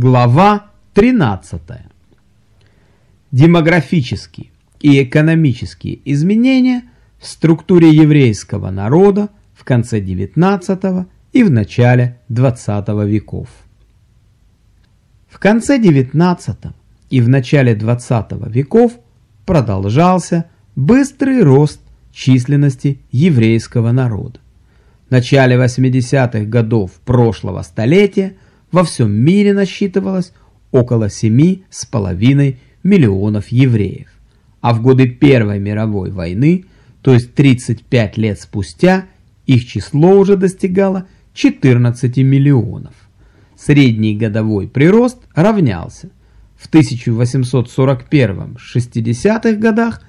Глава 13. Демографические и экономические изменения в структуре еврейского народа в конце XIX и в начале XX веков. В конце XIX и в начале XX веков продолжался быстрый рост численности еврейского народа. В начале 80-х годов прошлого столетия во всем мире насчитывалось около 7,5 миллионов евреев, а в годы Первой мировой войны, то есть 35 лет спустя, их число уже достигало 14 миллионов. Средний годовой прирост равнялся в 1841-60-х годах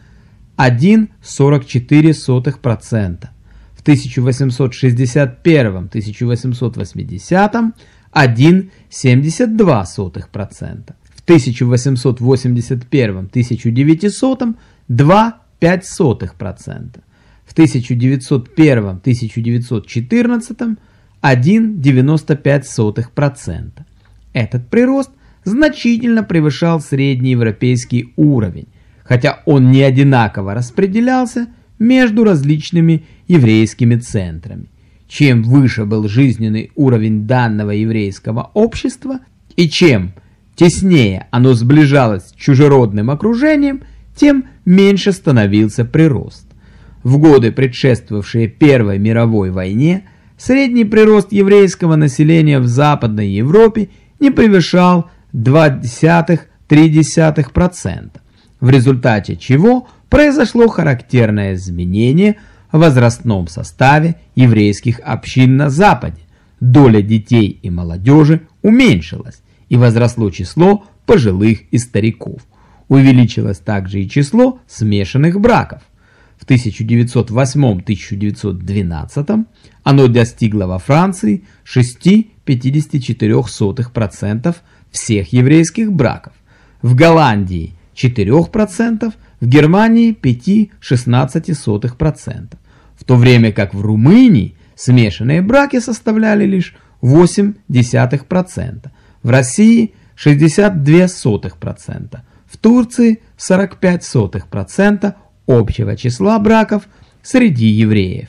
1,44%, в 1861-1880 1,72%, в 1881-1900 2,05%, в 1901-1914 1,95%. Этот прирост значительно превышал средний европейский уровень, хотя он не одинаково распределялся между различными еврейскими центрами. Чем выше был жизненный уровень данного еврейского общества и чем теснее оно сближалось с чужеродным окружением, тем меньше становился прирост. В годы, предшествовавшие Первой мировой войне, средний прирост еврейского населения в Западной Европе не превышал 0,2-0,3%, в результате чего произошло характерное изменение возрастном составе еврейских общин на Западе. Доля детей и молодежи уменьшилась, и возросло число пожилых и стариков. Увеличилось также и число смешанных браков. В 1908-1912 оно достигло во Франции 6,54% всех еврейских браков, в Голландии 4%, в Германии 5,16%, в то время как в Румынии смешанные браки составляли лишь 0,8%, в России 62%, в Турции 45% общего числа браков среди евреев.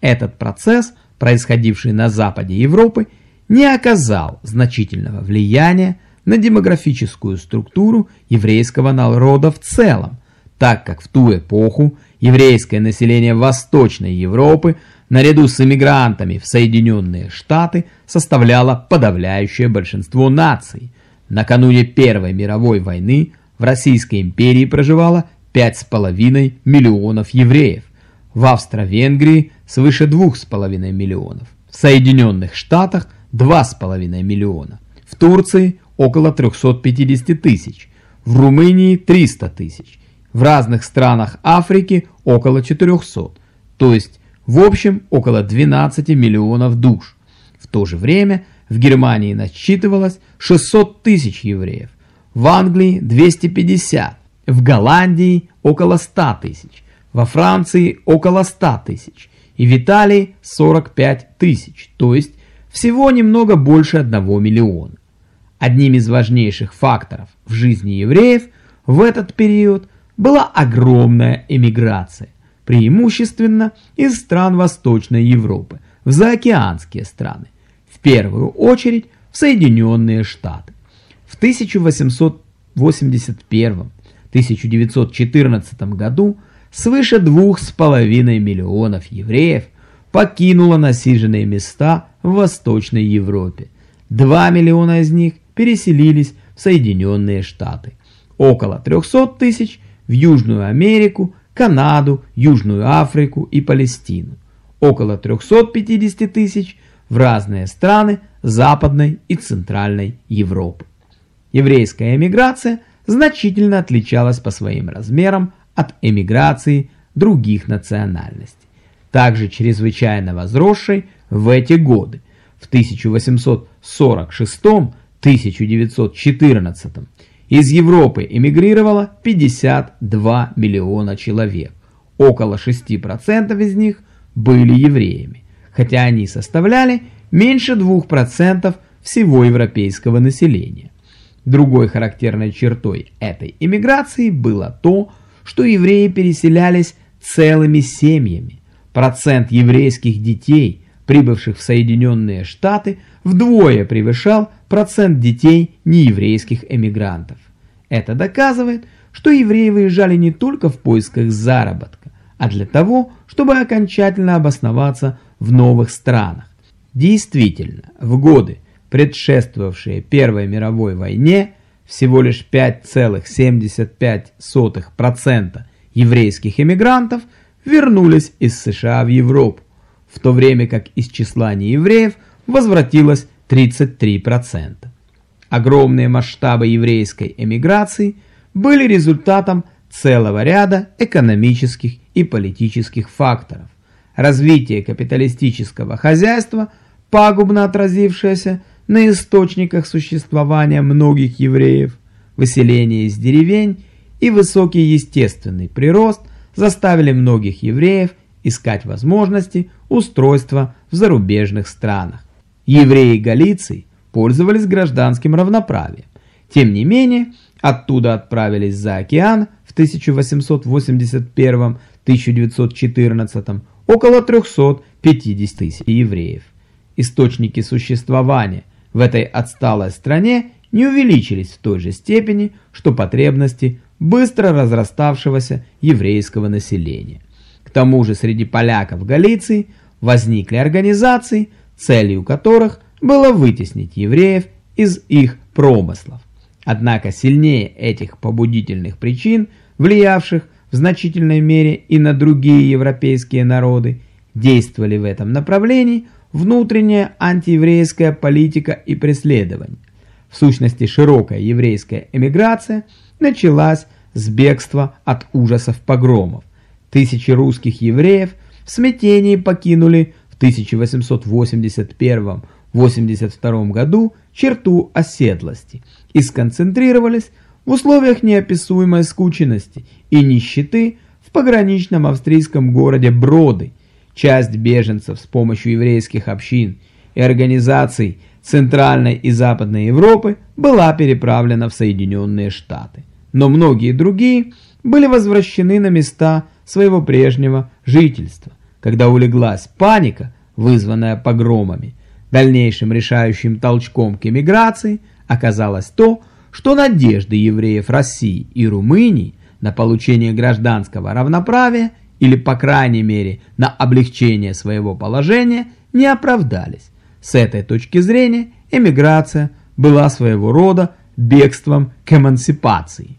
Этот процесс, происходивший на западе Европы, не оказал значительного влияния на демографическую структуру еврейского народа в целом, так как в ту эпоху еврейское население Восточной Европы наряду с эмигрантами в Соединенные Штаты составляло подавляющее большинство наций. Накануне Первой мировой войны в Российской империи проживало 5,5 миллионов евреев, в Австро-Венгрии свыше 2,5 миллионов, в Соединенных Штатах 2,5 миллиона, в Турции около 350 тысяч, в Румынии 300 тысяч, в разных странах Африки около 400, то есть в общем около 12 миллионов душ. В то же время в Германии насчитывалось 600 тысяч евреев, в Англии 250, в Голландии около 100 тысяч, во Франции около 100 тысяч. И в Италии 45 тысяч, то есть всего немного больше 1 миллиона. Одним из важнейших факторов в жизни евреев в этот период была огромная эмиграция, преимущественно из стран Восточной Европы, в заокеанские страны, в первую очередь в Соединенные Штаты. В 1881-1914 году свыше 2,5 миллионов евреев покинуло насиженные места в Восточной Европе. 2 миллиона из них переселились в Соединенные Штаты. Около 300 тысяч в Южную Америку, Канаду, Южную Африку и Палестину. Около 350 тысяч в разные страны Западной и Центральной Европы. Еврейская эмиграция значительно отличалась по своим размерам от эмиграции других национальностей. Также чрезвычайно возросшей в эти годы, в 1846-1914 из Европы эмигрировало 52 миллиона человек. Около 6% из них были евреями, хотя они составляли меньше 2% всего европейского населения. Другой характерной чертой этой иммиграции было то, что евреи переселялись целыми семьями. Процент еврейских детей, прибывших в Соединенные Штаты, вдвое превышал процент детей нееврейских эмигрантов. Это доказывает, что евреи выезжали не только в поисках заработка, а для того, чтобы окончательно обосноваться в новых странах. Действительно, в годы, предшествовавшие Первой мировой войне, всего лишь 5,75% еврейских эмигрантов вернулись из США в Европу, в то время как из числа неевреев возвратилось 33%. Огромные масштабы еврейской эмиграции были результатом целого ряда экономических и политических факторов. Развитие капиталистического хозяйства, пагубно отразившееся на источниках существования многих евреев, выселение из деревень и высокий естественный прирост заставили многих евреев искать возможности устройства в зарубежных странах. Евреи Галиции пользовались гражданским равноправием. Тем не менее, оттуда отправились за океан в 1881-1914 около 350 тысяч евреев. Источники существования в этой отсталой стране не увеличились в той же степени, что потребности быстро разраставшегося еврейского населения. Тому же среди поляков Галиции возникли организации, целью которых было вытеснить евреев из их промыслов. Однако сильнее этих побудительных причин, влиявших в значительной мере и на другие европейские народы, действовали в этом направлении внутренняя антиеврейская политика и преследование. В сущности, широкая еврейская эмиграция началась с бегства от ужасов погромов. Тысячи русских евреев в смятении покинули в 1881-82 году черту оседлости и сконцентрировались в условиях неописуемой скученности и нищеты в пограничном австрийском городе Броды. Часть беженцев с помощью еврейских общин и организаций Центральной и Западной Европы была переправлена в Соединенные Штаты. Но многие другие были возвращены на места своего прежнего жительства, когда улеглась паника, вызванная погромами. Дальнейшим решающим толчком к эмиграции оказалось то, что надежды евреев России и Румынии на получение гражданского равноправия или, по крайней мере, на облегчение своего положения не оправдались. С этой точки зрения эмиграция была своего рода бегством к эмансипации.